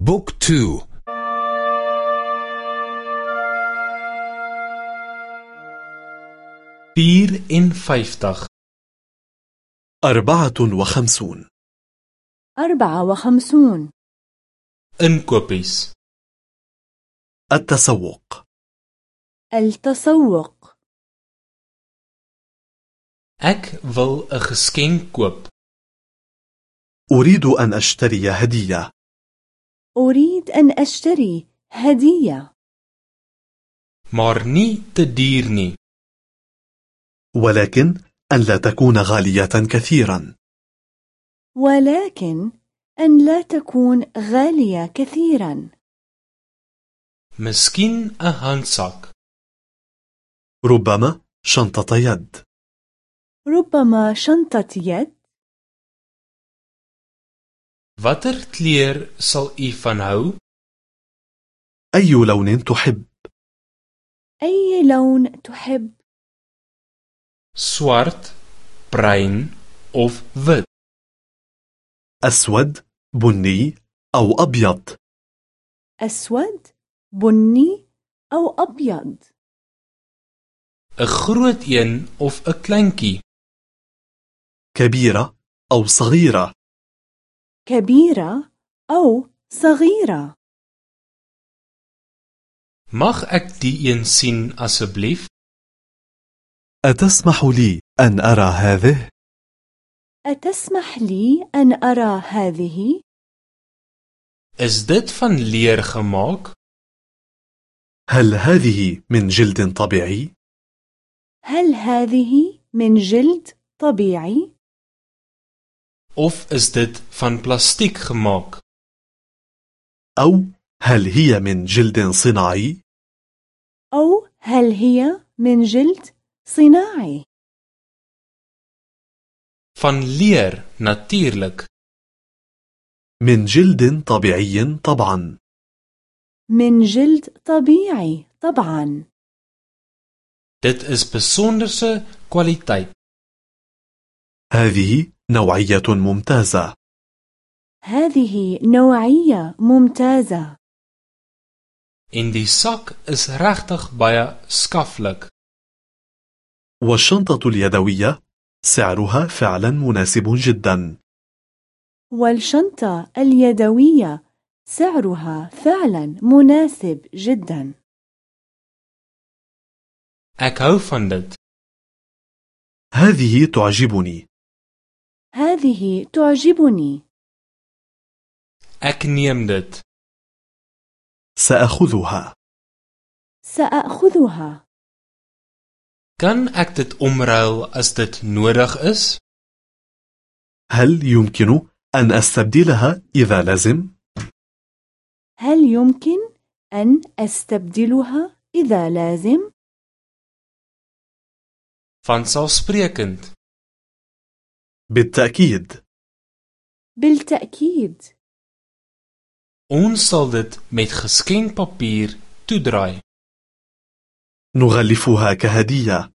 Book two. Vier en vyftig أربعة وخمسون. أربعة وخمسون. Inkopies التسوق. التسوق. Ek wil 'n geskenk koop. أريد أن أشتري هدية. أريد أن أشتري هدية. maar nie te duur nie. ولكن أن لا تكون غالية كثيرا. ولكن أن لا تكون غالية كثيرا. 'n handsak. ربما شنطة يد. ربما شنطة يد. Watter kleur sal u van hou? أي لون تحب أي لون تحب Swart, bruin of wit? أسود بني أو أبيض أسود بني أو أبيض 'n Groot een of 'n kleintjie? كبيرة أو صغيرة كبيرة أو صغيرة Mag ek die een sien asseblief? أتسمح لي أن أرى هذه؟ أتسمح لي أن أرى هذه؟ Is dit van leer gemaak? هل هذه من جلد طبيعي؟ هل هذه من جلد طبيعي؟ Of is dit van plastiek gemaak? أو هل هي من جلد صناعي؟ أو هل هي من جلد صناعي؟ Van leer, natuurlik. من جلد طبيعي طبعا من جلد طبيعي طبعا Dit is besonderse kwaliteit. هذه نوعية ممتازة. هذه نوعية ممتازة. En die sak is regtig baie skaflik. والشنطة اليدوية سعرها فعلا مناسب جدا. والشنطة اليدوية سعرها فعلا مناسب جدا. Ek hou van dit. هذه تعجبني. هذه تعجبني dit. سأخذها سأخذها Kan ek dit omruil as dit nodig is? هل يمكن أن أستبدلها إذا لازم؟ هل يمكن أن أستبدلها إذا لازم؟ Vanselfsprekend. بالتأكيد. بالتأكيد. Ons sal dit met geskenkpapier toedraai. نغلفها كهدية.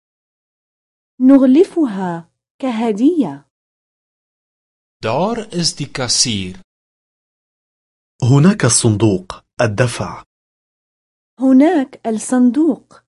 نغلفها كهدية. Daar is die kassier. هناك الصندوق الدفع. هناك الصندوق.